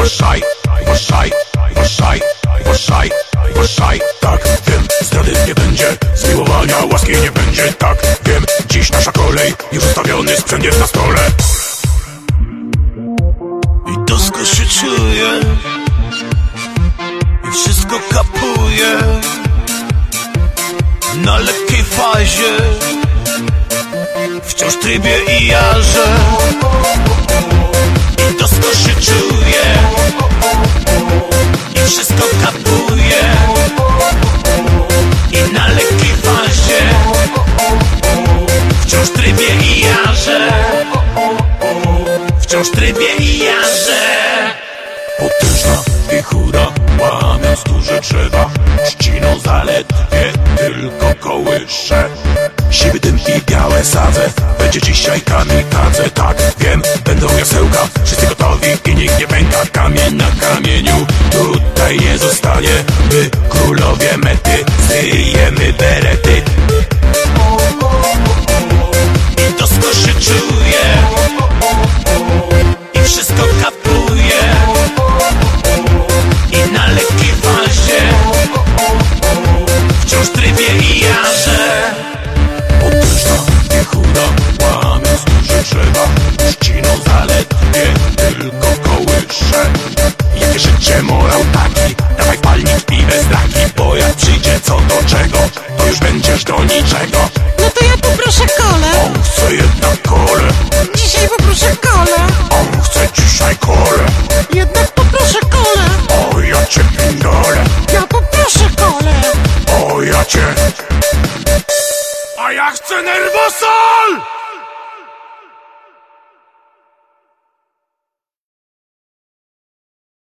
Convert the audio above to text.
Uważaj, uważaj, uważaj, uważaj, uważaj Tak, wiem, zdrady nie będzie Zmiłowania, łaski nie będzie Tak, wiem, dziś nasza kolej Już ustawiony sprzęt jest na stole. I dosko się czuję I wszystko kapuję Na lekkiej fazie Wciąż trybie i jarze. Wciąż trybie i jarze Potężna wichura, łamiąc duże drzewa Trzciną zaledwie tylko kołysze. Siwy dym i białe sadze Będzie dzisiaj kamikadze, tak wiem Będą jasełka, Wciąż trybie i jarze Potężna wichura, łamiąc duże drzewa Trzciną zaledwie tylko kołysze Jakie życie morał taki Dawaj palnik i bez draki Bo jak przyjdzie co do czego To już będziesz do niczego. No to ja poproszę kolę. On chce jednak kole? Dzisiaj poproszę kolę. O ja